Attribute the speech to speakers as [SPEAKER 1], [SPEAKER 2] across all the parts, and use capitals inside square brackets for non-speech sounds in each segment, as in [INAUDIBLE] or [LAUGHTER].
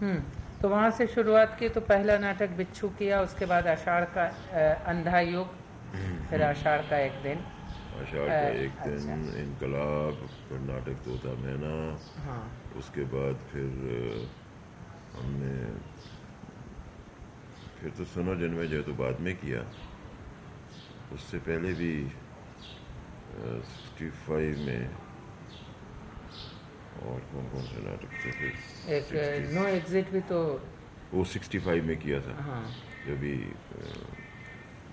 [SPEAKER 1] हम्म तो वहाँ से शुरुआत की तो पहला नाटक बिच्छू किया उसके बाद आषाढ़ का अंधा युग फिर आषाढ़ का एक दिन।
[SPEAKER 2] आषाढ़ का एक दिन अच्छा। इनकलाब फिर नाटक तोता मैना।
[SPEAKER 1] हाँ।
[SPEAKER 2] उसके बाद फिर हमने फिर तो सुनो जन्मे जो तो बाद में किया। उससे पहले भी सिक्सटी फाइव में और कौन कौन से नाटक थे? फिर
[SPEAKER 1] एक नो एग्जिट भी तो
[SPEAKER 2] वो सिक्सटी फाइव में किया था।
[SPEAKER 1] हाँ।
[SPEAKER 2] जब भी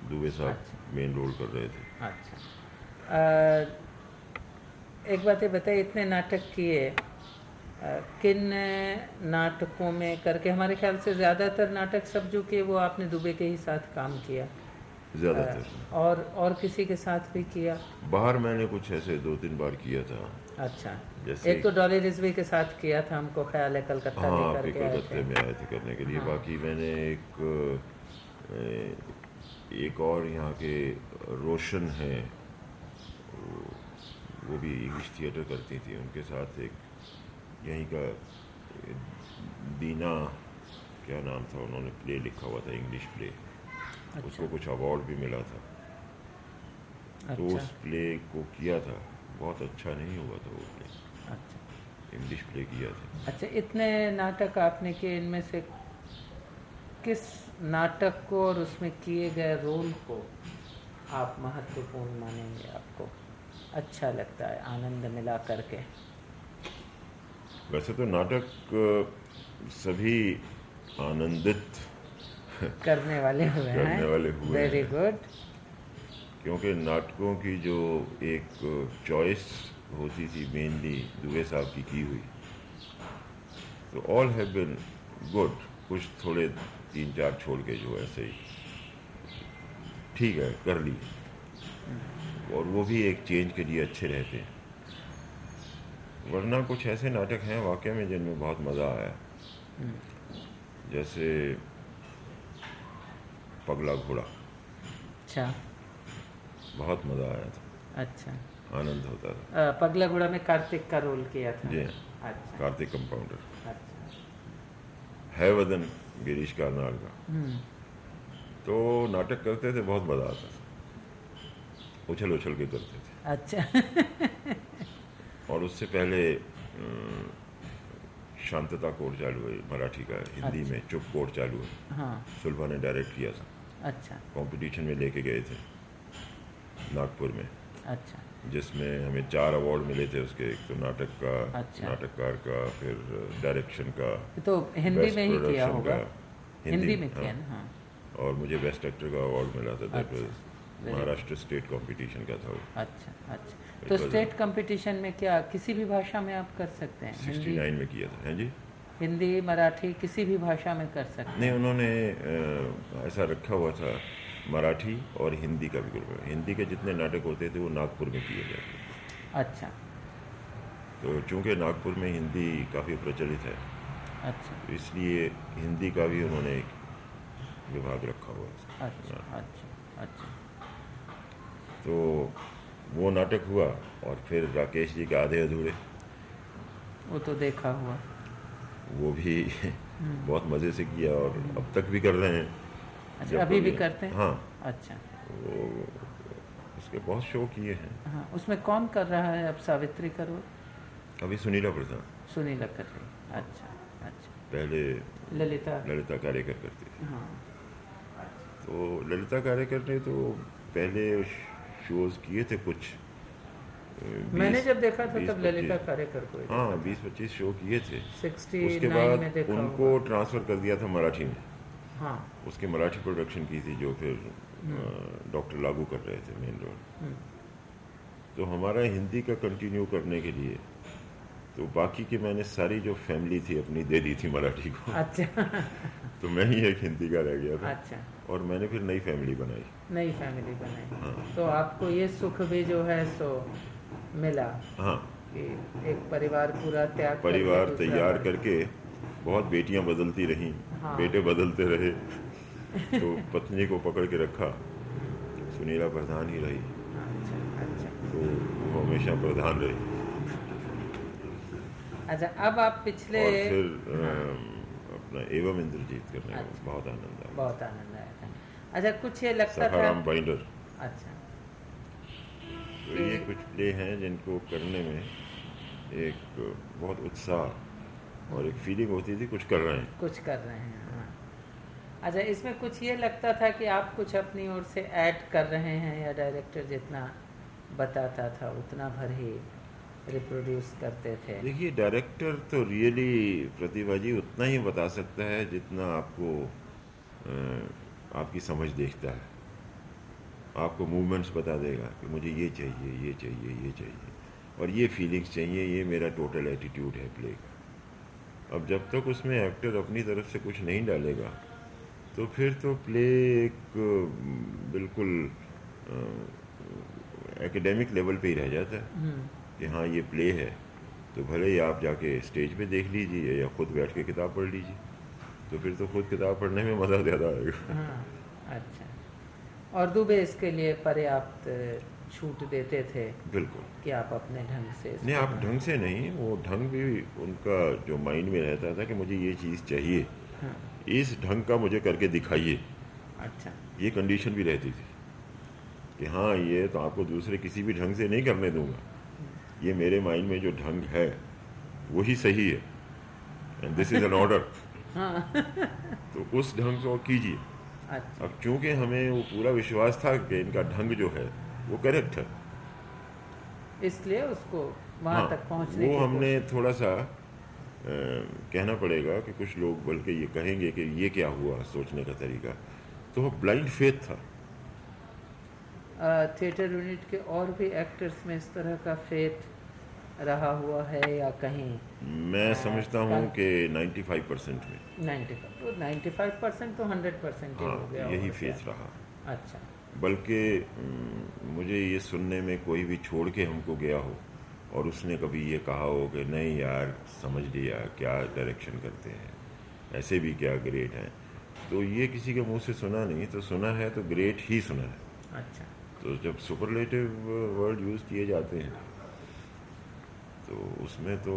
[SPEAKER 2] दुबे साहब मेन रोल कर रहे थे।
[SPEAKER 1] अच्छा। एक बात ये बताइए इतने नाटक किए किन नाटकों में करके? हमारे ख्याल से ज़्यादातर नाटक सब जो किए वो आपने दुबे के ही साथ काम किया।
[SPEAKER 2] ज़्यादातर।
[SPEAKER 1] और और किसी के साथ भी किया?
[SPEAKER 2] बाहर मैंने कुछ ऐसे दो तीन बार किया था।
[SPEAKER 1] अच्छा। एक तो डॉली रिजवी के साथ किया था हमको ख्याल है कलकत्ता
[SPEAKER 2] हाँ
[SPEAKER 1] लेकर के
[SPEAKER 2] कलकत्ते में आए थे करने के लिए। बाकी मैंने एक एक और यहाँ के रोशन है वो- भी इंग्लिश थिएटर करती थी उनके साथ एक यहीं का दीना क्या नाम था उन्होंने प्ले लिखा हुआ था इंग्लिश प्ले। अच्छा। उसको कुछ अवार्ड भी मिला था। अच्छा। तो
[SPEAKER 1] अच्छा।
[SPEAKER 2] उस प्ले को किया था। बहुत अच्छा नहीं हुआ था वो प्ले
[SPEAKER 1] अच्छा।
[SPEAKER 2] इंग्लिश प्ले किया था।
[SPEAKER 1] अच्छा इतने नाटक आपने किए इनमें से किस नाटक को और उसमें किए गए रोल को आप महत्वपूर्ण मानेंगे आपको? अच्छा लगता है आनंद मिला करके।
[SPEAKER 2] वैसे तो नाटक सभी आनंदित
[SPEAKER 1] करने वाले हुए हैं।
[SPEAKER 2] करने वाले हुए
[SPEAKER 1] वेरी गुड
[SPEAKER 2] क्योंकि नाटकों की जो एक चॉइस होती थी मेनली दुबे साहब की की हुई तो ऑल हैव बिन गुड कुछ थोड़े तीन चार छोड़ के जो ऐसे ही। ठीक है, कर ली। और वो भी एक चेंज के लिए अच्छे रहते हैं। वरना कुछ ऐसे नाटक हैं, वाकई में जिनमें बहुत मज़ा आया। जैसे पगला घोड़ा।
[SPEAKER 1] अच्छा।
[SPEAKER 2] बहुत मज़ा आया था।
[SPEAKER 1] अच्छा।
[SPEAKER 2] आनंद होता था।
[SPEAKER 1] पगला गुड़ा में कार्तिक का रोल किया था।
[SPEAKER 2] जी।
[SPEAKER 1] अच्छा।
[SPEAKER 2] कार्तिक कंपाउंडर
[SPEAKER 1] अच्छा।
[SPEAKER 2] है वदन गिरीश कारनाल का।
[SPEAKER 1] हम्म,
[SPEAKER 2] तो नाटक करते थे बहुत मज़ा आता था। उछल उछल के करते थे।
[SPEAKER 1] अच्छा।
[SPEAKER 2] और उससे पहले शांतता कोर्ट चालू है मराठी का हिंदी अच्छा। में चुप कोर्ट चालू है
[SPEAKER 1] हाँ।
[SPEAKER 2] सुलभा ने डायरेक्ट किया था।
[SPEAKER 1] अच्छा।
[SPEAKER 2] कंपटीशन में लेके गए थे। नागपुर में।
[SPEAKER 1] अच्छा।
[SPEAKER 2] जिसमें हमें चार अवार्ड मिले थे उसके एक तो नाटक का
[SPEAKER 1] अच्छा।
[SPEAKER 2] नाटककार का फिर डायरेक्शन का
[SPEAKER 1] तो हिंदी में ही किया होगा। हिंदी में
[SPEAKER 2] हाँ।
[SPEAKER 1] किया ना हाँ।
[SPEAKER 2] और मुझे बेस्ट एक्टर का अवार्ड मिला था दैट
[SPEAKER 1] अच्छा,
[SPEAKER 2] वाज महाराष्ट्र स्टेट कंपटीशन का था वो।
[SPEAKER 1] अच्छा अच्छा। तो स्टेट कंपटीशन में क्या किसी भी भाषा में आप कर सकते हैं? हिंदी?
[SPEAKER 2] 69 में किया था। हैं जी?
[SPEAKER 1] हिंदी मराठी किसी भी भाषा में कर सकते
[SPEAKER 2] नहीं उन्होंने ऐसा रखा हुआ था मराठी और हिंदी का भी ग्रुप है। हिंदी के जितने नाटक होते थे वो नागपुर में किए जाते थे।
[SPEAKER 1] अच्छा।
[SPEAKER 2] तो चूँकि नागपुर में हिंदी काफ़ी प्रचलित है
[SPEAKER 1] अच्छा।
[SPEAKER 2] तो इसलिए हिंदी का भी उन्होंने एक विभाग रखा हुआ है।
[SPEAKER 1] अच्छा अच्छा अच्छा।
[SPEAKER 2] तो वो नाटक हुआ और फिर राकेश जी के आधे अधूरे।
[SPEAKER 1] वो तो देखा हुआ।
[SPEAKER 2] वो भी [LAUGHS] बहुत मज़े से किया और अब तक भी कर रहे हैं।
[SPEAKER 1] अच्छा अभी भी करते हैं?
[SPEAKER 2] हाँ।
[SPEAKER 1] अच्छा।
[SPEAKER 2] वो उसके बहुत शो किए हैं।
[SPEAKER 1] हाँ उसमें कौन कर रहा है अब सावित्री का रोल?
[SPEAKER 2] अभी सुनीला प्रधान
[SPEAKER 1] सुनीला कर रही अच्छा अच्छा।
[SPEAKER 2] पहले
[SPEAKER 1] ललिता।
[SPEAKER 2] ललिता कार्यकर करती थी।
[SPEAKER 1] हाँ।
[SPEAKER 2] तो ललिता कार्यकर ने तो पहले शोज़ किए थे कुछ।
[SPEAKER 1] मैंने जब देखा था तब ललिता कार्यकर को
[SPEAKER 2] हाँ बीस पच्चीस शो किए थे। उसके बाद उनको ट्रांसफ़र कर दिया था मराठी में।
[SPEAKER 1] हाँ।
[SPEAKER 2] उसकी मराठी प्रोडक्शन की थी जो फिर डॉक्टर लागू कर रहे थे मेन रोल
[SPEAKER 1] हम्म,
[SPEAKER 2] तो हमारा हिंदी का कंटिन्यू करने के लिए तो बाकी की मैंने सारी जो फैमिली थी अपनी दे दी थी मराठी को।
[SPEAKER 1] अच्छा। [LAUGHS]
[SPEAKER 2] तो मैं ही एक हिंदी का रह गया था।
[SPEAKER 1] अच्छा।
[SPEAKER 2] और मैंने फिर नई फैमिली बनाई।
[SPEAKER 1] नई फैमिली बनाई।
[SPEAKER 2] हाँ।
[SPEAKER 1] तो आपको ये सुख भी जो है सो मिला
[SPEAKER 2] हाँ।
[SPEAKER 1] एक परिवार पूरा त्याग
[SPEAKER 2] परिवार तैयार करके बहुत बेटियाँ बदलती रहीं
[SPEAKER 1] हाँ।
[SPEAKER 2] बेटे बदलते रहे तो पत्नी को पकड़ के रखा सुनीला प्रधान ही रही।
[SPEAKER 1] अच्छा अच्छा।
[SPEAKER 2] तो वो हमेशा प्रधान रही।
[SPEAKER 1] अच्छा अब आप पिछले
[SPEAKER 2] और फिर अम, अपना एवं इंद्रजीत करने में
[SPEAKER 1] अच्छा।
[SPEAKER 2] बहुत आनंद आया।
[SPEAKER 1] बहुत आनंद आया था अच्छा कुछ ये लगता था
[SPEAKER 2] बाइंडर।
[SPEAKER 1] अच्छा।
[SPEAKER 2] तो ये कुछ प्ले हैं जिनको करने में एक बहुत उत्साह और एक फीलिंग होती थी कुछ कर रहे हैं।
[SPEAKER 1] कुछ कर रहे हैं हाँ। अच्छा इसमें कुछ ये लगता था कि आप कुछ अपनी ओर से ऐड कर रहे हैं या डायरेक्टर जितना बताता था उतना भर ही रिप्रोड्यूस करते थे?
[SPEAKER 2] देखिए डायरेक्टर तो रियली प्रतिभा जी उतना ही बता सकता है जितना आपको आपकी समझ देखता है। आपको मूवमेंट्स बता देगा कि मुझे ये चाहिए ये चाहिए ये चाहिए। और ये फीलिंग्स चाहिए ये मेरा टोटल एटीट्यूड है प्ले का। अब जब तक उसमें एक्टर अपनी तरफ़ से कुछ नहीं डालेगा तो फिर तो प्ले एक बिल्कुल एकेडमिक लेवल पे ही रह जाता है
[SPEAKER 1] हम्म,
[SPEAKER 2] कि हाँ ये प्ले है। तो भले ही आप जाके स्टेज पे देख लीजिए या खुद बैठ के किताब पढ़ लीजिए तो फिर तो खुद किताब पढ़ने में मज़ा ज़्यादा आएगा।
[SPEAKER 1] हाँ अच्छा। और दुबे इसके लिए पर्याप्त छूट देते थे
[SPEAKER 2] बिल्कुल।
[SPEAKER 1] कि आप अपने ढंग से
[SPEAKER 2] नहीं आप ढंग से नहीं वो ढंग भी उनका जो माइंड में रहता था कि मुझे ये चीज़ चाहिए
[SPEAKER 1] हाँ।
[SPEAKER 2] इस ढंग का मुझे करके दिखाइए।
[SPEAKER 1] अच्छा।
[SPEAKER 2] ये कंडीशन भी रहती थी कि हाँ ये तो आपको दूसरे किसी भी ढंग से नहीं करने दूँगा। ये मेरे माइंड में जो ढंग है वही सही है। And this is an order तो उस ढंग को कीजिए।
[SPEAKER 1] अच्छा।
[SPEAKER 2] अब चूँकि हमें वो पूरा विश्वास था कि इनका ढंग जो है वो करेक्ट है।
[SPEAKER 1] इसलिए उसको वहाँ
[SPEAKER 2] हाँ,
[SPEAKER 1] तक पहुँचने
[SPEAKER 2] वो हमने थोड़ा सा अ, कहना पड़ेगा कि कुछ लोग बल्कि ये कहेंगे कि ये क्या हुआ सोचने का तरीका। तो वो ब्लाइंड फेथ था।
[SPEAKER 1] थिएटर यूनिट के और भी एक्टर्स में इस तरह का फेथ रहा हुआ है या कहीं?
[SPEAKER 2] मैं आ, समझता हूँ कि 95 परसेंट में।
[SPEAKER 1] 95 तो 95 परसेंट तो 100 परसेंट हाँ
[SPEAKER 2] हो
[SPEAKER 1] गया
[SPEAKER 2] यही फेथ रहा।
[SPEAKER 1] अच्छा।
[SPEAKER 2] बल्कि मुझे ये सुनने में कोई भी छोड़ के हमको गया हो और उसने कभी ये कहा हो कि नहीं यार समझ लिया क्या डायरेक्शन करते हैं? ऐसे भी क्या ग्रेट हैं? तो ये किसी के मुँह से सुना नहीं तो सुना है तो ग्रेट ही सुना है।
[SPEAKER 1] अच्छा।
[SPEAKER 2] तो जब सुपरलेटिव वर्ड यूज़ किए जाते हैं तो उसमें तो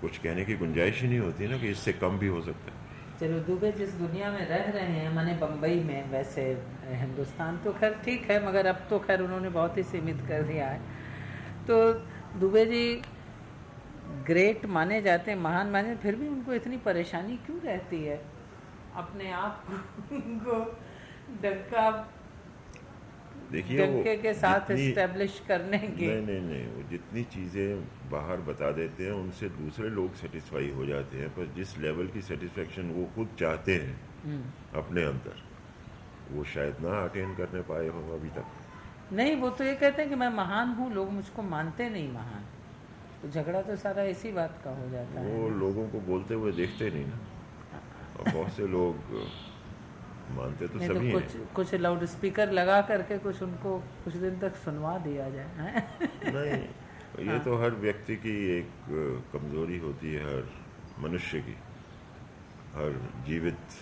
[SPEAKER 2] कुछ कहने की गुंजाइश ही नहीं होती ना कि इससे कम भी हो सकता है।
[SPEAKER 1] चलो दुबे जिस दुनिया में रह रहे हैं, माने बम्बई में, वैसे हिंदुस्तान तो खैर ठीक है, मगर अब तो खैर उन्होंने बहुत ही सीमित कर दिया है। तो दुबे जी ग्रेट माने जाते हैं, महान माने, फिर भी उनको इतनी परेशानी क्यों रहती है? अपने आप को डंका
[SPEAKER 2] देखिए वो
[SPEAKER 1] डंके के साथ एस्टेब्लिश करने की।
[SPEAKER 2] नहीं नहीं नहीं वो जितनी चीज़ें बाहर बता देते हैं उनसे दूसरे लोग सेटिस्फाई हो जाते हैं पर जिस लेवल की सेटिस्फेक्शन वो खुद चाहते हैं
[SPEAKER 1] हम्म।
[SPEAKER 2] अपने अंदर वो शायद ना अटेन करने पाए हों अभी तक।
[SPEAKER 1] नहीं वो तो ये कहते हैं कि मैं महान हूँ लोग मुझको मानते नहीं महान। तो झगड़ा तो सारा इसी बात का हो जाता वो है।
[SPEAKER 2] वो लोगों को बोलते हुए देखते नहीं ना। [LAUGHS] और बहुत से लोग मानते तो
[SPEAKER 1] नहीं
[SPEAKER 2] सभी
[SPEAKER 1] तो
[SPEAKER 2] हैं
[SPEAKER 1] कुछ कुछ लाउड स्पीकर लगा करके कुछ उनको कुछ दिन तक सुनवा दिया जाए हैं?
[SPEAKER 2] नहीं
[SPEAKER 1] हाँ।
[SPEAKER 2] ये तो हर व्यक्ति की एक कमज़ोरी होती है हर मनुष्य की हर जीवित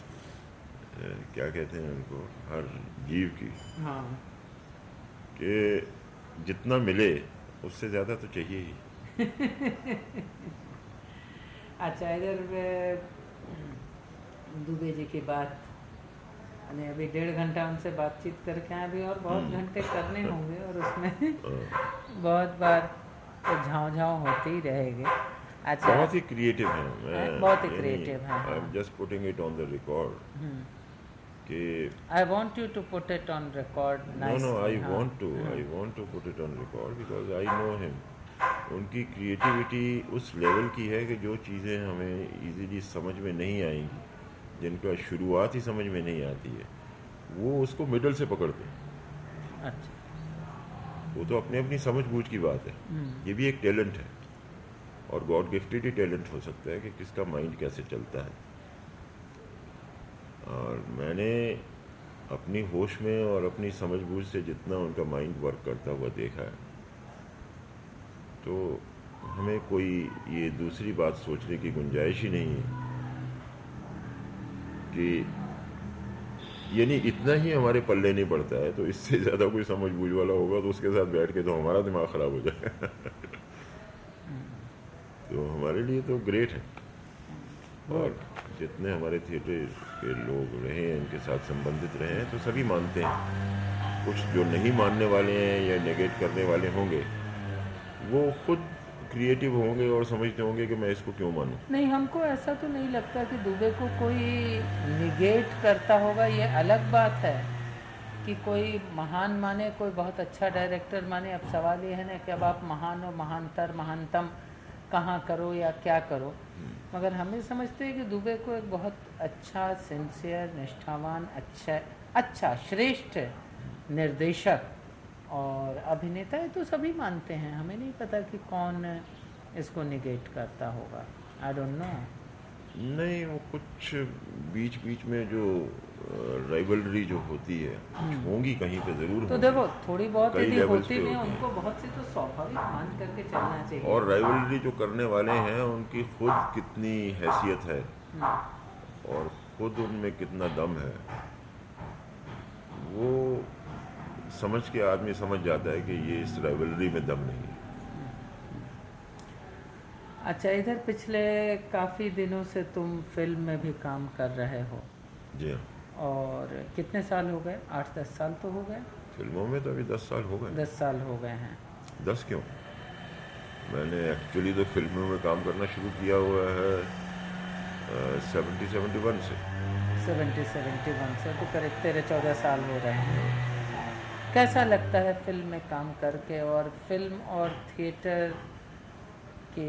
[SPEAKER 2] क्या कहते हैं उनको हर जीव की
[SPEAKER 1] हाँ
[SPEAKER 2] कि जितना मिले उससे ज़्यादा तो चाहिए ही [LAUGHS]
[SPEAKER 1] अच्छा इधर दुबे जी की बात यानी अभी डेढ़ घंटा उनसे बातचीत करके आए अभी और बहुत
[SPEAKER 2] हम्म।
[SPEAKER 1] घंटे करने होंगे और उसमें [LAUGHS] बहुत बार तो झाँव झाँव होती ही रहेगी अच्छा
[SPEAKER 2] बहुत ही क्रिएटिव है मैं
[SPEAKER 1] बहुत ही creative हैं,
[SPEAKER 2] आई एम
[SPEAKER 1] हाँ।
[SPEAKER 2] Just putting it on the record. कि
[SPEAKER 1] I want you to put it on record
[SPEAKER 2] No, no, I
[SPEAKER 1] nicely, हाँ,
[SPEAKER 2] want to.
[SPEAKER 1] हाँ।
[SPEAKER 2] I want to put it on record because I know him. उनकी creativity उस level की है कि जो चीज़ें हमें इजीली समझ में नहीं आएँगी जिनका शुरुआत ही समझ में नहीं आती है वो उसको मिडल से पकड़ते हैं।
[SPEAKER 1] अच्छा।
[SPEAKER 2] वो तो अपनी अपनी समझ बूझ की बात है।
[SPEAKER 1] हम्म,
[SPEAKER 2] ये भी एक टैलेंट है। और गॉड गिफ्टेड ही टैलेंट हो सकता है कि किसका माइंड कैसे चलता है। और मैंने अपनी होश में और अपनी समझ बूझ से जितना उनका माइंड वर्क करता हुआ देखा है तो हमें कोई ये दूसरी बात सोचने की गुंजाइश ही नहीं है। कि यानी इतना ही हमारे पल्ले नहीं पड़ता है तो इससे ज़्यादा कोई समझ बूझ वाला होगा तो उसके साथ बैठ के तो हमारा दिमाग ख़राब हो जाएगा [LAUGHS] तो हमारे लिए तो ग्रेट है। और जितने हमारे थिएटर के लोग रहे हैं, इनके साथ संबंधित रहे हैं तो सभी मानते हैं। कुछ जो नहीं मानने वाले हैं या नेगेट करने वाले होंगे, वो खुद क्रिएटिव होंगे और समझते होंगे कि मैं इसको क्यों मानूं।
[SPEAKER 1] नहीं, हमको ऐसा तो नहीं लगता कि दुबे को कोई निगेट करता होगा। ये अलग बात है कि कोई महान माने, कोई बहुत अच्छा डायरेक्टर माने। अब सवाल ये है ना कि अब आप महान हो, महानतर, महानतम, कहाँ करो या क्या करो? मगर हमें समझते हैं कि दुबे को एक बहुत अच्छा सिंसियर निष्ठावान अच्छा अच्छा श्रेष्ठ निर्देशक और अभिनेता है तो सभी मानते हैं। हमें नहीं पता कि कौन इसको निगेट करता होगा। आई डोंट नो
[SPEAKER 2] नहीं वो कुछ बीच बीच में जो राइवलरी जो होती है हम्म। होंगी कहीं पे ज़रूर
[SPEAKER 1] तो देखो थोड़ी बहुत यदि होती भी उनको बहुत सी तो स्वाभाविक मान करके चलना चाहिए।
[SPEAKER 2] और राइवलरी जो करने वाले हैं उनकी खुद कितनी हैसियत है हम्म। और खुद उनमें कितना दम है वो समझ के आदमी समझ जाता है कि ये इस राइवलरी में दम नहीं है।
[SPEAKER 1] अच्छा इधर पिछले काफ़ी दिनों से तुम फ़िल्म में भी काम कर रहे हो।
[SPEAKER 2] जी हाँ।
[SPEAKER 1] और कितने साल हो गए? आठ दस साल तो हो गए।
[SPEAKER 2] फ़िल्मों में तो अभी दस साल हो गए।
[SPEAKER 1] दस साल हो गए हैं।
[SPEAKER 2] दस क्यों? मैंने एक्चुअली तो फ़िल्मों में काम करना शुरू किया हुआ है सेवेंटी सेवेंटी वन से।
[SPEAKER 1] सेवेंटी सेवेंटी वन से। तो करीब तेरह चौदह साल हो रहे हैं। कैसा लगता है फ़िल्म में काम करके और फ़िल्म और थिएटर की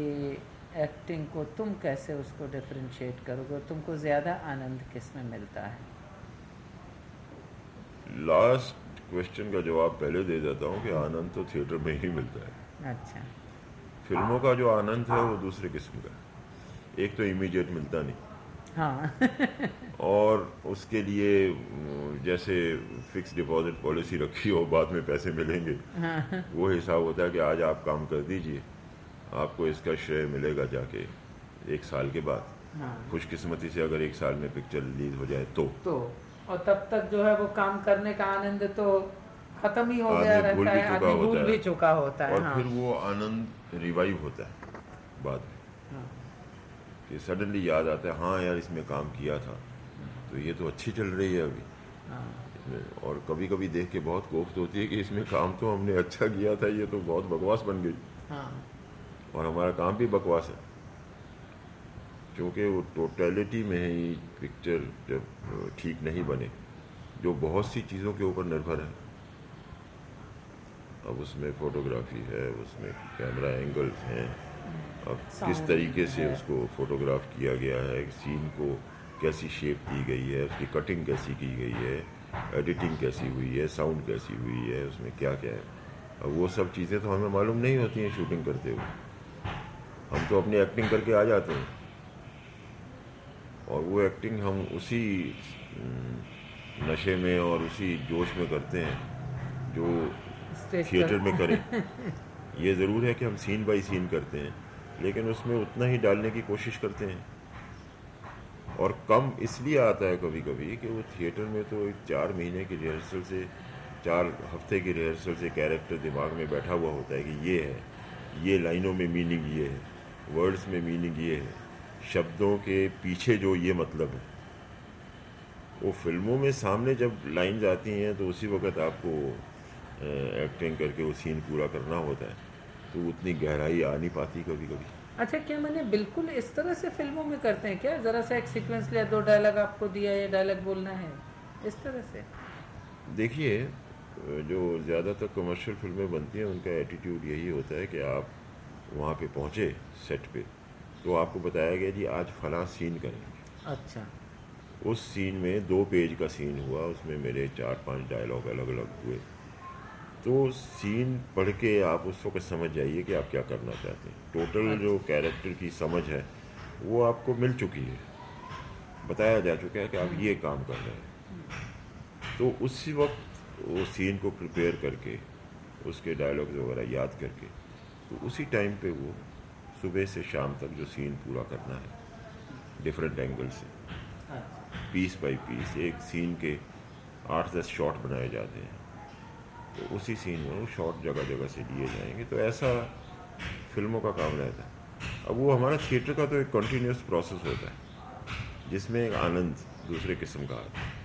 [SPEAKER 1] एक्टिंग को तुम कैसे उसको डिफ्रेंशिएट करोगे तुमको ज़्यादा आनंद किसमें मिलता है?
[SPEAKER 2] लास्ट क्वेश्चन का जवाब पहले दे देता हूँ कि आनंद तो थिएटर में ही मिलता है।
[SPEAKER 1] अच्छा।
[SPEAKER 2] फ़िल्मों का जो आनंद है वो दूसरे किस्म का एक तो इमीडिएट मिलता नहीं।
[SPEAKER 1] हाँ
[SPEAKER 2] और उसके लिए जैसे फिक्स डिपॉजिट पॉलिसी रखी हो बाद में पैसे मिलेंगे हाँ। वो हिसाब होता है कि आज आप काम कर दीजिए आपको इसका श्रेय मिलेगा जाके एक साल के बाद हाँ। खुशकिस्मती से अगर एक साल में पिक्चर रिलीज़ हो जाए तो
[SPEAKER 1] तो और तब तक जो है वो काम करने का आनंद तो खत्म ही हो गया रहता है आदमी भूल भी चुका होता है
[SPEAKER 2] और हाँ। फिर वो आनंद रिवाइव होता है बाद में हाँ। कि सडनली याद आता है हाँ यार इसमें काम किया था। तो ये तो अच्छी चल रही है अभी। हाँ। और कभी कभी देख के बहुत कोफ्त होती है कि इसमें काम तो हमने अच्छा किया था ये तो बहुत बकवास बन गई। हाँ। और हमारा काम भी बकवास है। क्योंकि वो टोटलिटी में ही पिक्चर जब ठीक नहीं बने जो बहुत सी चीज़ों के ऊपर निर्भर है। अब उसमें फोटोग्राफी है उसमें कैमरा एंगल्स हैं। अब किस तरीके से उसको फोटोग्राफ किया गया है? सीन को कैसी शेप दी गई है? उसकी कटिंग कैसी की गई है? एडिटिंग कैसी हुई है? साउंड कैसी हुई है? उसमें क्या क्या है? अब वो सब चीज़ें तो हमें मालूम नहीं होती हैं शूटिंग करते हुए। हम तो अपनी एक्टिंग करके आ जाते हैं। और वो एक्टिंग हम उसी नशे में और उसी जोश में करते हैं जो थिएटर में करें। [LAUGHS] ये ज़रूर है कि हम सीन बाई सीन करते हैं, लेकिन उसमें उतना ही डालने की कोशिश करते हैं। और कम इसलिए आता है कभी कभी कि वो थिएटर में तो चार महीने की रिहर्सल से, चार हफ़्ते की रिहर्सल से कैरेक्टर दिमाग में बैठा हुआ होता है कि ये है, ये लाइनों में मीनिंग ये है, वर्ड्स में मीनिंग ये है, शब्दों के पीछे जो ये मतलब है। वो फ़िल्मों में सामने जब लाइन जाती हैं तो उसी वक्त आपको एक्टिंग करके वो सीन पूरा करना होता है। तो उतनी गहराई आ नहीं पाती कभी कभी
[SPEAKER 1] अच्छा क्या मैंने बिल्कुल इस तरह से फ़िल्मों में करते हैं क्या? ज़रा सा एक सीक्वेंस लिया दो डायलॉग आपको दिया ये डायलॉग बोलना है। इस तरह से।
[SPEAKER 2] देखिए जो ज़्यादातर कमर्शियल फ़िल्में बनती हैं उनका एटीट्यूड यही होता है कि आप वहाँ पे पहुँचे सेट पे। तो आपको बताया गया जी आज फला सीन करेंगे।
[SPEAKER 1] अच्छा।
[SPEAKER 2] उस सीन में दो पेज का सीन हुआ उसमें मेरे चार पाँच डायलॉग अलग अलग हुए। तो सीन पढ़ के आप उस वक्त समझ जाइए कि आप क्या करना चाहते हैं। टोटल अच्छा। जो। कैरेक्टर की समझ है वो आपको मिल चुकी है। बताया जा चुका है कि आप ये काम कर रहे हैं। तो उसी वक्त वो सीन को प्रिपेयर करके उसके डायलॉग्स वगैरह याद करके तो उसी टाइम पे वो सुबह से शाम तक जो सीन पूरा करना है डिफरेंट एंगल से। पीस बाय पीस एक सीन के आठ दस शॉट बनाए जाते हैं। तो उसी सीन में वो शॉट जगह जगह से लिए जाएँगे। तो ऐसा फ़िल्मों का काम रहता है। अब वो हमारा थिएटर का तो एक कंटिन्यूस प्रोसेस होता है जिसमें एक आनंद दूसरे किस्म का आता है।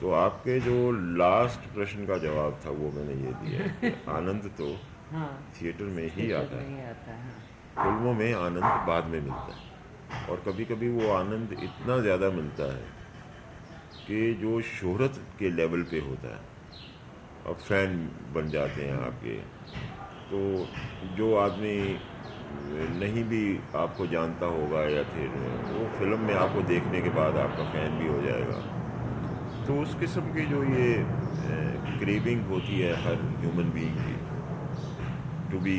[SPEAKER 2] तो आपके जो लास्ट प्रश्न का जवाब था वो मैंने ये दिया [LAUGHS] आनंद तो हाँ।
[SPEAKER 1] थिएटर में
[SPEAKER 2] ही
[SPEAKER 1] आता है हाँ।
[SPEAKER 2] फ़िल्मों में आनंद बाद में मिलता है। और कभी कभी वो आनंद इतना ज़्यादा मिलता है कि जो शोहरत के लेवल पे होता है अब फ़ैन बन जाते हैं आपके। तो जो आदमी नहीं भी आपको जानता होगा या फिर वो फ़िल्म में आपको देखने के बाद आपका फ़ैन भी हो जाएगा। तो उस किस्म की जो ये क्रेविंग होती है हर ह्यूमन बीइंग की टू बी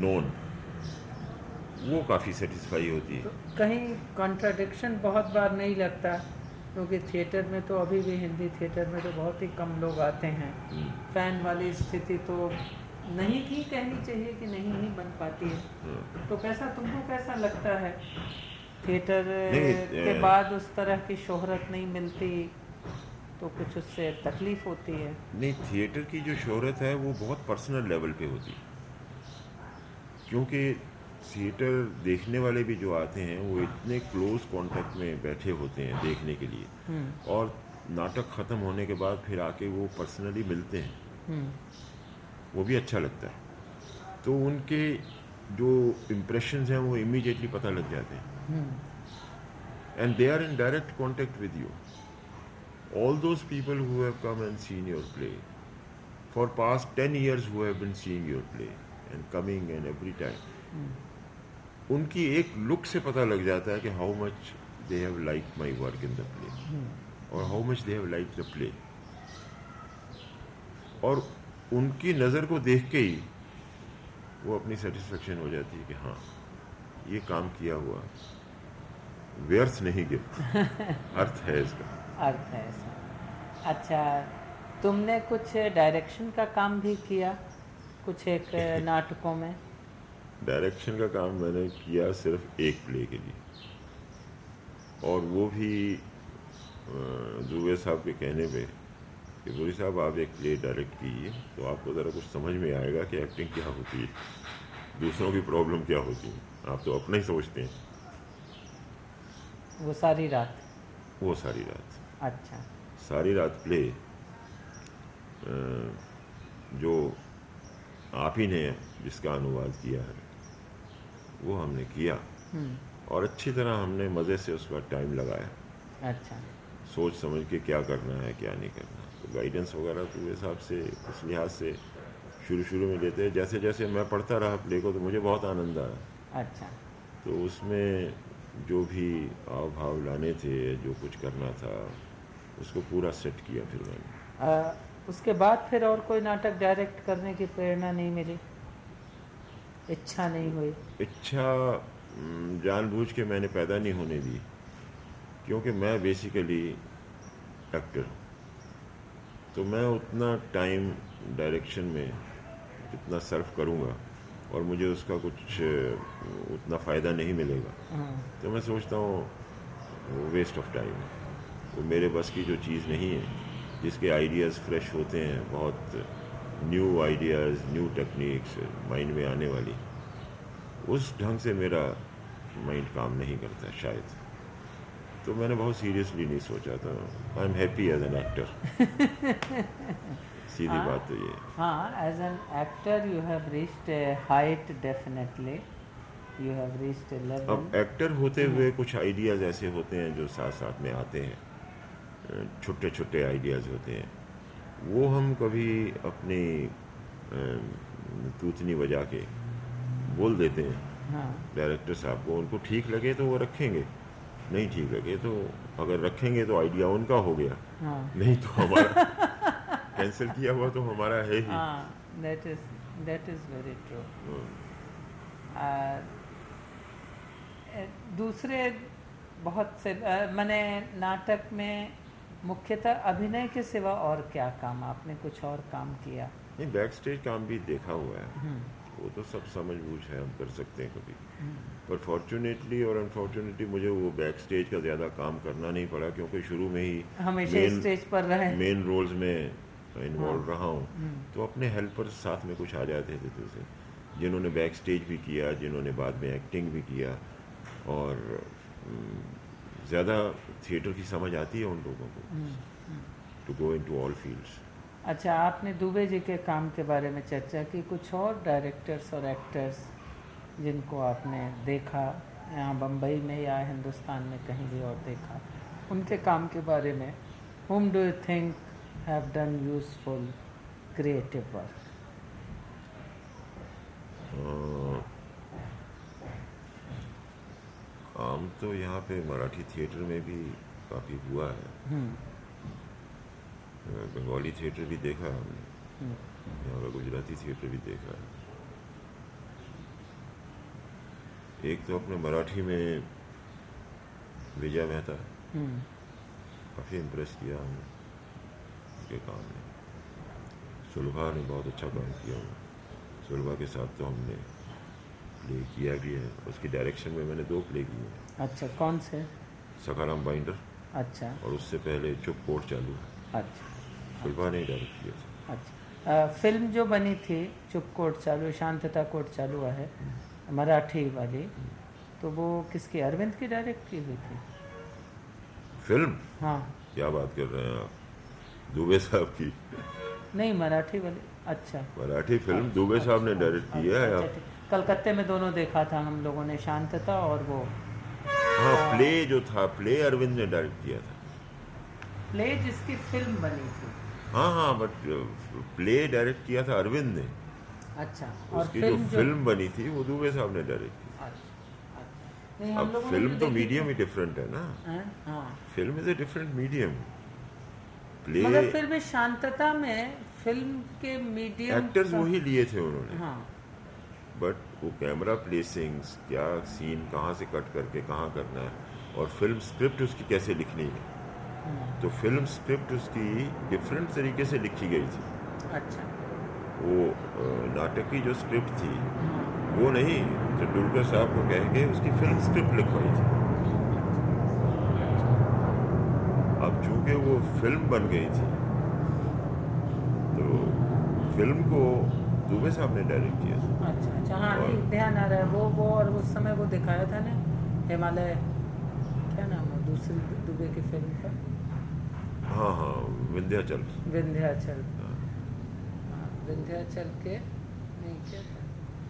[SPEAKER 2] नोन वो काफ़ी सेटिस्फाई होती है।
[SPEAKER 1] तो कहीं कॉन्ट्राडिक्शन बहुत बार नहीं लगता। क्योंकि थिएटर में तो अभी भी हिंदी थिएटर में तो बहुत ही कम लोग आते हैं।
[SPEAKER 2] हम्म,
[SPEAKER 1] फ़ैन वाली स्थिति तो नहीं ही कहनी चाहिए कि नहीं ही बन पाती है।
[SPEAKER 2] हाँ।
[SPEAKER 1] तो कैसा तुमको कैसा लगता है? थिएटर के बाद उस तरह की शोहरत नहीं मिलती तो कुछ उससे तकलीफ़ होती है?
[SPEAKER 2] नहीं थिएटर की जो शोहरत है वो बहुत पर्सनल लेवल पे होती है। क्योंकि थिएटर देखने वाले भी जो आते हैं वो इतने क्लोज कांटेक्ट में बैठे होते हैं देखने के लिए।
[SPEAKER 1] हम्म।
[SPEAKER 2] और नाटक ख़त्म होने के बाद फिर आके वो पर्सनली मिलते हैं।
[SPEAKER 1] हम्म।
[SPEAKER 2] वो भी अच्छा लगता है। तो उनके जो इम्प्रेशन हैं वो इमीडिएटली पता लग जाते हैं। And they are in direct contact with you all those people who have come and seen your play for past ten years who have been seeing your play and coming and every time उनकी एक look से पता लग जाता है कि how much they have like my work in the play और how much they have like the play और उनकी नज़र को देख के ही वो अपनी सेटिस्फेक्शन हो जाती है कि हाँ ये काम किया हुआ व्यर्थ नहीं गया [LAUGHS] अर्थ है इसका.
[SPEAKER 1] अर्थ है इसका. अच्छा तुमने कुछ डायरेक्शन का काम भी किया? कुछ एक [LAUGHS] नाटकों में?
[SPEAKER 2] डायरेक्शन का काम मैंने किया सिर्फ़ एक प्ले के लिए। और वो भी दुबे साहब के कहने पे कि बोरी साहब आप एक प्ले डायरेक्ट कीजिए तो आपको ज़रा कुछ समझ में आएगा कि एक्टिंग क्या होती है। दूसरों की प्रॉब्लम क्या होती है। आप तो अपना ही सोचते हैं।
[SPEAKER 1] वो सारी रात?
[SPEAKER 2] वो सारी रात।
[SPEAKER 1] अच्छा।
[SPEAKER 2] सारी रात प्ले जो आप ही ने जिसका अनुवाद किया है। वो हमने किया।
[SPEAKER 1] हम्म।
[SPEAKER 2] और अच्छी तरह हमने मज़े से उसका टाइम लगाया।
[SPEAKER 1] अच्छा।
[SPEAKER 2] सोच समझ के क्या करना है क्या नहीं करना तो गाइडेंस वगैरह तो उस हिसाब से उस लिहाज से शुरू शुरू में लेते हैं। जैसे जैसे मैं पढ़ता रहा प्ले को तो मुझे बहुत आनंद आया।
[SPEAKER 1] अच्छा।
[SPEAKER 2] तो उसमें जो भी आव भाव लाने थे जो कुछ करना था उसको पूरा सेट किया फिर मैंने।
[SPEAKER 1] आ, उसके बाद फिर और कोई नाटक डायरेक्ट करने की प्रेरणा नहीं मिली? इच्छा नहीं हुई।
[SPEAKER 2] इच्छा जानबूझ के मैंने पैदा नहीं होने दी क्योंकि मैं बेसिकली एक्टर हूँ। तो मैं उतना टाइम डायरेक्शन में जितना सर्व करूँगा और मुझे उसका कुछ उतना फ़ायदा नहीं मिलेगा।
[SPEAKER 1] हम्म,
[SPEAKER 2] तो मैं सोचता हूँ वेस्ट ऑफ़ टाइम वो मेरे बस की जो चीज़ नहीं है जिसके आइडियाज़ फ्रेश होते हैं बहुत new ideas new techniques mind में आने वाली। उस ढंग से मेरा माइंड काम नहीं करता शायद। तो मैंने बहुत सीरियसली नहीं सोचा था। I am happy as an actor सीधी
[SPEAKER 1] हाँ।
[SPEAKER 2] बात तो ये। हाँ
[SPEAKER 1] as an actor you have reached height definitely you have reached
[SPEAKER 2] अब
[SPEAKER 1] लेवल
[SPEAKER 2] एक्टर होते हुए कुछ आइडियाज़ ऐसे होते हैं जो साथ साथ में आते हैं। छोटे छोटे आइडियाज़ होते हैं। वो हम कभी अपनी तूतनी बजा के बोल देते हैं।
[SPEAKER 1] हाँ।
[SPEAKER 2] डायरेक्टर साहब को उनको ठीक लगे तो वो रखेंगे नहीं ठीक लगे तो अगर रखेंगे तो आइडिया उनका हो गया।
[SPEAKER 1] हाँ।
[SPEAKER 2] नहीं तो हमारा [LAUGHS] कैंसिल किया हुआ तो हमारा है ही।
[SPEAKER 1] That is that is very true
[SPEAKER 2] हाँ।
[SPEAKER 1] दूसरे बहुत से मैंने नाटक में मुख्यतः अभिनय के सिवा और क्या काम? आपने कुछ और काम किया?
[SPEAKER 2] नहीं बैक स्टेज काम भी देखा हुआ है।
[SPEAKER 1] हम्म,
[SPEAKER 2] वो तो सब समझ बूझ है हम कर सकते हैं कभी।
[SPEAKER 1] हम्म,
[SPEAKER 2] पर फॉर्चुनेटली और अनफॉर्चुनेटली मुझे वो बैक स्टेज का ज़्यादा काम करना नहीं पड़ा क्योंकि शुरू में ही
[SPEAKER 1] हमेशा स्टेज पर रहे।
[SPEAKER 2] मेन रोल्स में इन्वॉल्व
[SPEAKER 1] हाँ।
[SPEAKER 2] रहा हूँ।
[SPEAKER 1] हम्म,
[SPEAKER 2] तो अपने हेल्पर साथ में कुछ आ जाते थे दूसरे जिन्होंने बैक स्टेज भी किया जिन्होंने बाद में एक्टिंग भी किया और ज़्यादा थिएटर की समझ आती है उन लोगों को to go into all fields
[SPEAKER 1] अच्छा आपने दुबे जी के काम के बारे में चर्चा की कुछ और डायरेक्टर्स और एक्टर्स जिनको आपने देखा यहाँ बम्बई में या हिंदुस्तान में कहीं भी और देखा उनके काम के बारे में whom do you think have done useful creative work
[SPEAKER 2] um तो यहाँ पे मराठी थिएटर में भी काफ़ी हुआ है।
[SPEAKER 1] हम्म,
[SPEAKER 2] बंगाली थिएटर भी देखा है हमने।
[SPEAKER 1] हम्म,
[SPEAKER 2] यहाँ का गुजराती थिएटर भी देखा है। एक तो अपने मराठी में विजय मेहता
[SPEAKER 1] हम्म,
[SPEAKER 2] काफ़ी इम्प्रेस किया हमने उनके काम में। सुलभा ने बहुत अच्छा काम किया सुलभा के साथ तो हमने प्ले किया भी है। उसकी डायरेक्शन में मैंने दो प्ले किए हैं।
[SPEAKER 1] अच्छा कौन से?
[SPEAKER 2] सखाराम बाइंडर
[SPEAKER 1] अच्छा।
[SPEAKER 2] और उससे पहले चुप कोर्ट चालू
[SPEAKER 1] अच्छा।
[SPEAKER 2] सुलभा ने डायरेक्ट किया था।
[SPEAKER 1] अच्छा। अ, फ़िल्म जो बनी थी चुप कोर्ट चालू शांतता कोर्ट चालू है मराठी वाली तो वो किसकी अरविंद की डायरेक्ट की हुई थी?
[SPEAKER 2] फ़िल्म?
[SPEAKER 1] हाँ।
[SPEAKER 2] क्या बात कर रहे हैं आप। दुबे साहब की।
[SPEAKER 1] नहीं मराठी वाली। अच्छा।
[SPEAKER 2] मराठी फ़िल्म दुबे साहब ने डायरेक्ट किया है
[SPEAKER 1] अच्छा,
[SPEAKER 2] आप।
[SPEAKER 1] कलकत्ते में दोनों देखा था हम लोगों ने शांतता और वो।
[SPEAKER 2] हाँ प्ले जो था प्ले अरविंद ने डायरेक्ट किया था।
[SPEAKER 1] प्ले जिसकी फ़िल्म बनी थी।
[SPEAKER 2] हाँ हाँ बट प्ले डायरेक्ट किया था अरविंद ने।
[SPEAKER 1] अच्छा और
[SPEAKER 2] उसकी
[SPEAKER 1] फ़िल्म जो
[SPEAKER 2] फ़िल्म बनी थी वो दुबे साहब ने डायरेक्ट की।
[SPEAKER 1] अच्छा, अच्छा।
[SPEAKER 2] अब फ़िल्म तो मीडियम ही डिफरेंट है ना।
[SPEAKER 1] हाँ?
[SPEAKER 2] Film is a different medium play
[SPEAKER 1] मगर फिर भी शांतता में फ़िल्म के मीडियम
[SPEAKER 2] एक्टर्स वही लिए थे उन्होंने।
[SPEAKER 1] हाँ।
[SPEAKER 2] बट वो कैमरा प्लेसिंग्स क्या सीन कहाँ से कट करके कहाँ करना है? और फ़िल्म स्क्रिप्ट उसकी कैसे लिखनी है?
[SPEAKER 1] हम्म,
[SPEAKER 2] तो फ़िल्म स्क्रिप्ट उसकी डिफरेंट तरीके से लिखी गई थी।
[SPEAKER 1] अच्छा।
[SPEAKER 2] वो नाटक की जो स्क्रिप्ट थी
[SPEAKER 1] हाँ,
[SPEAKER 2] वो नहीं तेंदुलकर साहब को कह के उसकी फ़िल्म स्क्रिप्ट लिखवाई थी। अब चूँकि वो फ़िल्म बन गई थी तो फ़िल्म को दुबे साहब ने डायरेक्ट किया।
[SPEAKER 1] अच्छा अच्छा हाँ नहीं ध्यान आ रहा है वो वो और उस समय वो दिखाया था ना हिमालय क्या नाम है दूसरी दुबे की फ़िल्म का?
[SPEAKER 2] हाँ हाँ विंध्याचल।
[SPEAKER 1] विंध्याचल।
[SPEAKER 2] हाँ,
[SPEAKER 1] हाँ, विंध्याचल के नहीं क्या था?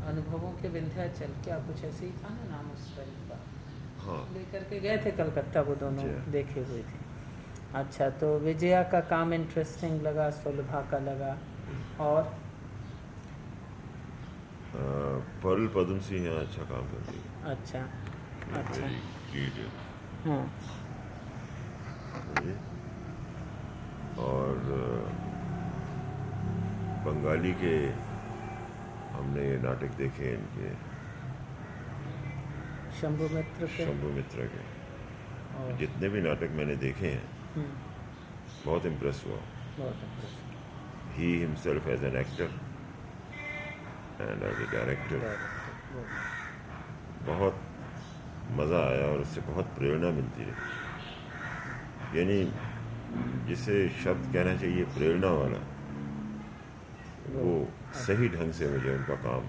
[SPEAKER 1] अनुभवों के विंध्याचल क्या कुछ ऐसे ही था ना नाम उस फ़िल्म का?
[SPEAKER 2] हाँ।
[SPEAKER 1] लेकर के गए थे कलकत्ता वो दोनों
[SPEAKER 2] अच्छा।
[SPEAKER 1] देखे हुए थे। अच्छा तो विजया का काम इंटरेस्टिंग लगा सुलभा का लगा और
[SPEAKER 2] पर्ल पद्म सिंह यहाँ अच्छा काम कर रही है।
[SPEAKER 1] अच्छा अच्छा।
[SPEAKER 2] creative,
[SPEAKER 1] हाँ।
[SPEAKER 2] और बंगाली के हमने ये नाटक देखे इनके।
[SPEAKER 1] शंभु मित्र के?
[SPEAKER 2] शंभु मित्र के।
[SPEAKER 1] और?
[SPEAKER 2] जितने भी नाटक मैंने देखे हैं
[SPEAKER 1] हम्म,
[SPEAKER 2] बहुत इम्प्रेस हुआ।
[SPEAKER 1] बहुत impressive.
[SPEAKER 2] He himself as an actor and as a director
[SPEAKER 1] बहुत-
[SPEAKER 2] मज़ा आया और उससे बहुत प्रेरणा मिलती है यानी जिसे शब्द कहना चाहिए प्रेरणा वाला वो सही ढंग से मुझे उनका काम।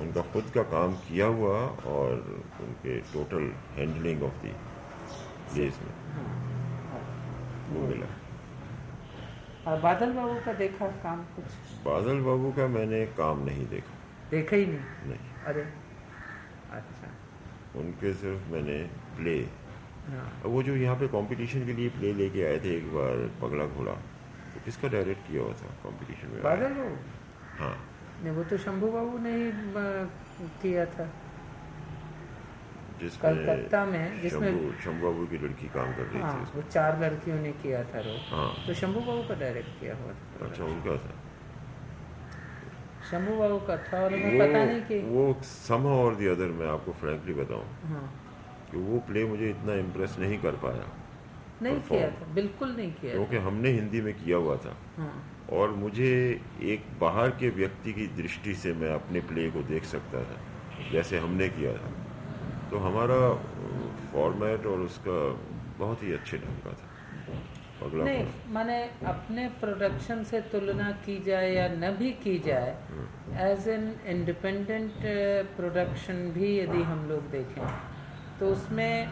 [SPEAKER 2] उनका खुद का काम किया हुआ और उनके total handling of the place में वो मिला।
[SPEAKER 1] और बादल बाबू का देखा काम कुछ?
[SPEAKER 2] बादल बाबू का मैंने काम नहीं देखा।
[SPEAKER 1] देखा ही नहीं?
[SPEAKER 2] नहीं।
[SPEAKER 1] अरे अच्छा।
[SPEAKER 2] उनके सिर्फ़ मैंने प्ले।
[SPEAKER 1] हाँ।
[SPEAKER 2] वो जो यहाँ पे कंपटीशन के लिए प्ले लेके आए थे एक बार पगला घोड़ा तो किसका डायरेक्ट किया हुआ था कंपटीशन में?
[SPEAKER 1] बादल बाबू?
[SPEAKER 2] हाँ।
[SPEAKER 1] नहीं वो तो शंभू बाबू ने किया था। कलकत्ता में जिसमें
[SPEAKER 2] शंभू बाबू की लड़की काम कर रही
[SPEAKER 1] हाँ
[SPEAKER 2] थी
[SPEAKER 1] वो चार लड़कियों ने किया था रो
[SPEAKER 2] हाँ।
[SPEAKER 1] तो शंभू बाबू का डायरेक्ट किया हुआ था।
[SPEAKER 2] अच्छा उनका था।
[SPEAKER 1] शंभू बाबू का था और मैं पता नहीं कि
[SPEAKER 2] वो वो सम और दी अदर मैं आपको फ्रैंकली बताऊँ
[SPEAKER 1] हाँ।
[SPEAKER 2] कि वो प्ले मुझे इतना इम्प्रेस नहीं कर पाया।
[SPEAKER 1] नहीं किया था बिल्कुल नहीं किया
[SPEAKER 2] क्योंकि हमने हिंदी में किया हुआ था।
[SPEAKER 1] था हाँ।
[SPEAKER 2] और मुझे एक बाहर के व्यक्ति की दृष्टि से मैं अपने प्ले को देख सकता था जैसे हमने किया था। तो हमारा फॉर्मेट और उसका बहुत ही अच्छे ढंग का था। अगला
[SPEAKER 1] नहीं माने अपने प्रोडक्शन से तुलना की जाए या न भी की जाए एज एन इंडिपेंडेंट प्रोडक्शन भी यदि हम लोग देखें तो उसमें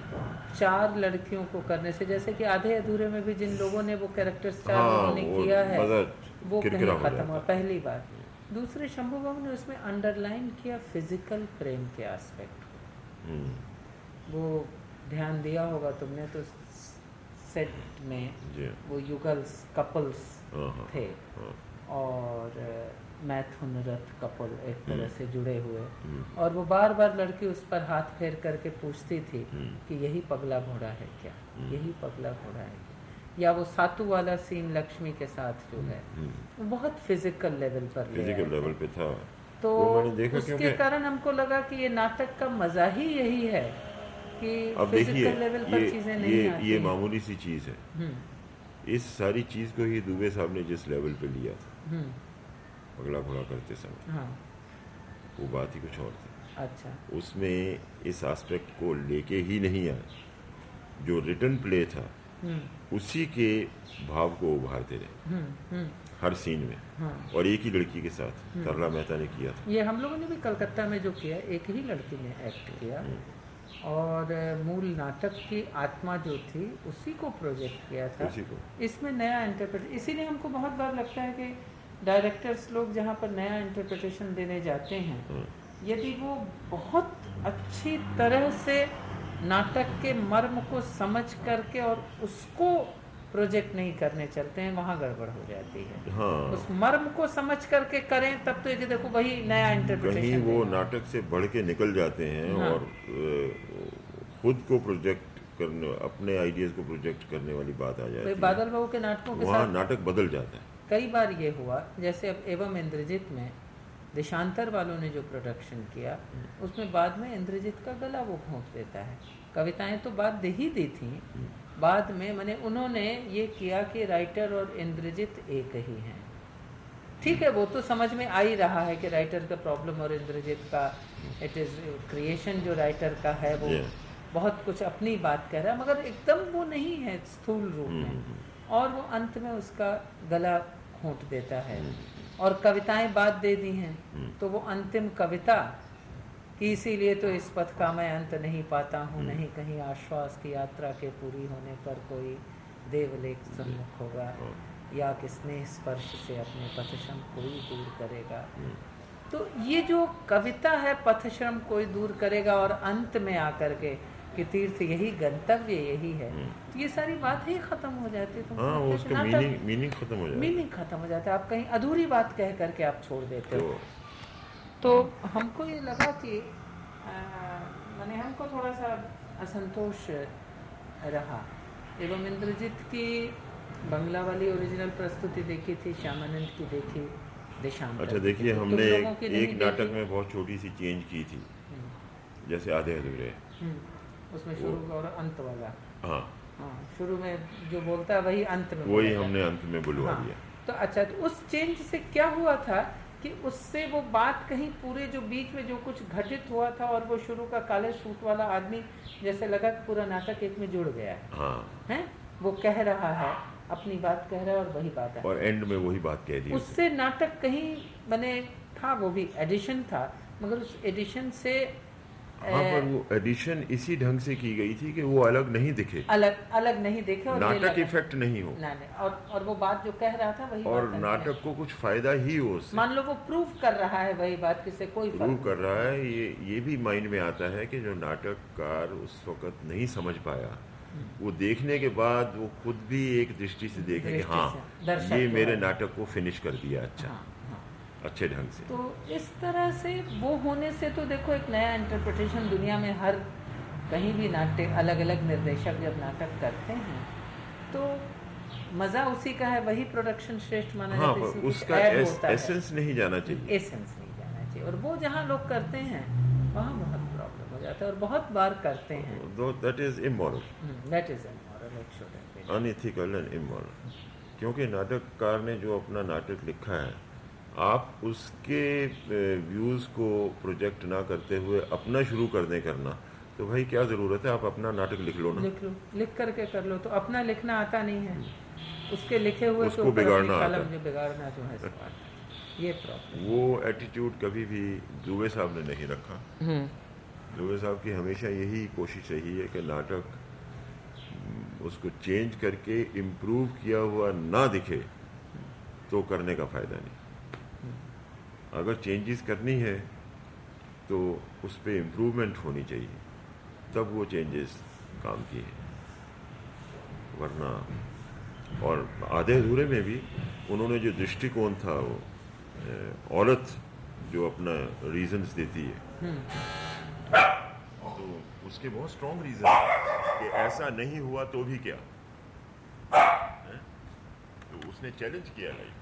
[SPEAKER 1] चार लड़कियों को करने से जैसे कि आधे अधूरे में भी जिन लोगों ने वो कैरेक्टर चार
[SPEAKER 2] हाँ,
[SPEAKER 1] लोगों ने किया है वो कहीं खत्म हुआ पहली बार दूसरे शंभू बाबू ने उसमें अंडरलाइन किया फ़िज़िकल प्रेम के एस्पेक्ट वो ध्यान दिया होगा तुमने तो सेट में वो युगल्स कपल्स
[SPEAKER 2] हाँ हाँ
[SPEAKER 1] थे।
[SPEAKER 2] हाँ।
[SPEAKER 1] और मैथुन रथ कपल एक तरह
[SPEAKER 2] हम्म।
[SPEAKER 1] से जुड़े हुए।
[SPEAKER 2] हम्म,
[SPEAKER 1] और वो बार बार लड़की उस पर हाथ फेर करके पूछती थी
[SPEAKER 2] हम्म,
[SPEAKER 1] कि यही पगला घोड़ा है क्या। यही पगला घोड़ा है या वो सातु वाला सीन लक्ष्मी के साथ जो है वो बहुत फ़िज़िकल लेवल पर
[SPEAKER 2] फ़िज़िकल लेवल पे था।
[SPEAKER 1] तो उसके कारण हमको लगा कि ये नाटक का मज़ा ही यही है कि
[SPEAKER 2] अब देखिए ये ये ये मामूली सी चीज़ है।
[SPEAKER 1] हम्म,
[SPEAKER 2] इस सारी चीज़ को ही दुबे साहब ने जिस लेवल पे लिया था
[SPEAKER 1] हम्म,
[SPEAKER 2] पगला घोड़ा करते समय
[SPEAKER 1] हाँ।
[SPEAKER 2] वो बात ही कुछ और थी।
[SPEAKER 1] अच्छा।
[SPEAKER 2] उसमें इस एस्पेक्ट को लेके ही नहीं आए। जो रिटर्न प्ले था
[SPEAKER 1] हम्म,
[SPEAKER 2] उसी के भाव को उभारते रहे।
[SPEAKER 1] हम्म, हम्म,
[SPEAKER 2] हर सीन में।
[SPEAKER 1] हाँ।
[SPEAKER 2] और एक ही लड़की के साथ तरला मेहता ने किया था।
[SPEAKER 1] ये हम लोगों ने भी कलकत्ता में जो किया एक ही लड़की ने एक्ट किया। और मूल नाटक की आत्मा जो थी उसी को प्रोजेक्ट किया था।
[SPEAKER 2] उसी को।
[SPEAKER 1] इसमें नया इंटरप्रेट इसीलिए हमको बहुत बार लगता है कि डायरेक्टर्स लोग जहाँ पर नया इंटरप्रिटेशन देने जाते हैं
[SPEAKER 2] हाँ,
[SPEAKER 1] यदि वो बहुत अच्छी तरह से नाटक के मर्म को समझ करके और उसको प्रोजेक्ट नहीं करने चलते हैं वहाँ गड़बड़ हो जाती है।
[SPEAKER 2] हाँ।
[SPEAKER 1] उस मर्म को समझ करके करें तब तो ये देखो वही नया इंटरप्रिटेशन
[SPEAKER 2] वो नाटक से बढ़ के निकल जाते हैं
[SPEAKER 1] हाँ।
[SPEAKER 2] और खुद को प्रोजेक्ट करने अपने आइडियाज़ को प्रोजेक्ट करने वाली बात आ जाती है।
[SPEAKER 1] बादल बाबू के नाटकों के साथ
[SPEAKER 2] नाटक बदल जाता है।
[SPEAKER 1] कई बार ये हुआ जैसे अब एवं इंद्रजीत में देशांतर वालों ने जो प्रोडक्शन किया उसमें बाद में इंद्रजीत का गला वो घोंट देता है। कविताएँ तो बाद दे ही दी थी बाद में मैंने उन्होंने ये किया कि राइटर और इंद्रजित एक ही हैं। ठीक है वो तो समझ में आ ही रहा है कि राइटर का प्रॉब्लम और इंद्रजित का इट इज़ क्रिएशन जो राइटर का है वो
[SPEAKER 2] Yeah.
[SPEAKER 1] बहुत कुछ अपनी बात कह रहा है मगर एकदम वो नहीं है स्थूल रूप में।
[SPEAKER 2] हम्म,
[SPEAKER 1] और वो अंत में उसका गला घोंट देता है। और कविताएँ बात दे दी हैं।
[SPEAKER 2] हम्म।
[SPEAKER 1] तो वो अंतिम कविता कि इसीलिए तो इस पथ का मैं अंत नहीं पाता हूँ
[SPEAKER 2] हम्म।
[SPEAKER 1] नहीं कहीं आश्वास की यात्रा के पूरी होने पर कोई देवलेख सम्मुख होगा या कि स्नेह स्पर्श से अपने पथश्रम कोई दूर करेगा।
[SPEAKER 2] हम्म,
[SPEAKER 1] तो ये जो कविता है पथश्रम कोई दूर करेगा और अंत में आकर के कि तीर्थ यही गंतव्य यही है
[SPEAKER 2] हम्म।
[SPEAKER 1] तो ये सारी बात ही खत्म हो जाती है। तो
[SPEAKER 2] हाँ वो उसका मीनिंग मीनिंग खत्म हो जाता
[SPEAKER 1] मीनिंग खत्म हो जाता है। आप कहीं अधूरी बात कह करके आप छोड़ देते हो।
[SPEAKER 2] तो
[SPEAKER 1] तो हमको ये लगा कि मैंने हमको थोड़ा सा असंतोष रहा। एवं इंद्रजीत की बंगला वाली ओरिजिनल प्रस्तुति देखी थी श्यामानंद की देखी देशांतर
[SPEAKER 2] अच्छा देखिए हमने
[SPEAKER 1] की
[SPEAKER 2] एक, एक नाटक में बहुत छोटी सी चेंज की थी।
[SPEAKER 1] हम्म,
[SPEAKER 2] जैसे आधे अधूरे।
[SPEAKER 1] हम्म, उसमें शुरू और अंत वाला।
[SPEAKER 2] हाँ।
[SPEAKER 1] हाँ शुरू में जो बोलता है वही अंत में
[SPEAKER 2] वही हमने अंत में बुलवा
[SPEAKER 1] हाँ,
[SPEAKER 2] दिया।
[SPEAKER 1] तो अच्छा तो उस चेंज से क्या हुआ था कि उससे वो बात कहीं पूरे जो बीच में जो कुछ घटित हुआ था और वो शुरू का काले सूट वाला आदमी जैसे लगा कि पूरा नाटक एक में जुड़ गया है।
[SPEAKER 2] हाँ।
[SPEAKER 1] हैं? वो कह रहा है अपनी बात कह रहा है और वही बात है।
[SPEAKER 2] और एंड में वही बात कह दी
[SPEAKER 1] उससे नाटक कहीं मैंने था वो भी एडिशन था मगर उस एडिशन से
[SPEAKER 2] हाँ पर वो एडिशन इसी ढंग से की गई थी कि वो अलग नहीं दिखे।
[SPEAKER 1] अलग अलग नहीं देखे और
[SPEAKER 2] नाटक इफ़ेक्ट नहीं हो।
[SPEAKER 1] ना नहीं और और वो बात जो कह रहा था वही
[SPEAKER 2] और
[SPEAKER 1] बात
[SPEAKER 2] नाटक को कुछ फ़ायदा ही हो
[SPEAKER 1] मान लो वो प्रूव कर रहा है वही बात कि से कोई
[SPEAKER 2] प्रूव कर रहा है ये ये भी माइंड में आता है कि जो नाटककार उस वक्त नहीं समझ पाया वो देखने के बाद वो खुद भी एक दृष्टि से देखे कि हाँ ये मेरे नाटक को फिनिश कर दिया अच्छा।
[SPEAKER 1] हाँ।
[SPEAKER 2] अच्छे ढंग से।
[SPEAKER 1] तो इस तरह से वो होने से तो देखो एक नया इंटरप्रिटेशन दुनिया में हर कहीं भी नाट्य अलग अलग निर्देशक जब नाटक करते हैं तो मज़ा उसी का है वही प्रोडक्शन श्रेष्ठ माना
[SPEAKER 2] हाँ
[SPEAKER 1] जाता है
[SPEAKER 2] उसका एस। एसेंस नहीं जाना चाहिए।
[SPEAKER 1] एसेंस नहीं जाना चाहिए। और वो जहाँ लोग करते हैं वहाँ बहुत प्रॉब्लम हो जाता है और बहुत बार करते हैं।
[SPEAKER 2] That is immoral
[SPEAKER 1] that is immoral it
[SPEAKER 2] and immoral क्योंकि नाटककार ने जो अपना नाटक लिखा है आप उसके व्यूज़ को प्रोजेक्ट ना करते हुए अपना शुरू कर दें करना तो भाई क्या ज़रूरत है? आप अपना नाटक लिख लो ना।
[SPEAKER 1] लिख लो। लिख करके कर लो। तो अपना लिखना आता नहीं है। उसके लिखे हुए
[SPEAKER 2] उसको
[SPEAKER 1] अपनी
[SPEAKER 2] बिगाड़ना आता है।
[SPEAKER 1] बिगाड़ना जो है। [LAUGHS] ये प्रॉब्लम
[SPEAKER 2] वो एटीट्यूड कभी भी दुबे साहब ने नहीं रखा। दुबे साहब की हमेशा यही कोशिश रही है कि नाटक हम्म, उसको चेंज करके इम्प्रूव किया हुआ ना दिखे तो करने का फ़ायदा नहीं। अगर चेंजेस करनी है तो उस पर इम्प्रूवमेंट होनी चाहिए। तब वो चेंजेस काम की है। वरना और आधे अधूरे में भी उन्होंने जो दृष्टिकोण था वो औरत जो अपना रीजंस देती है तो उसके बहुत स्ट्रॉन्ग रीजन कि ऐसा नहीं हुआ तो भी क्या? है? तो उसने चैलेंज किया लाइफ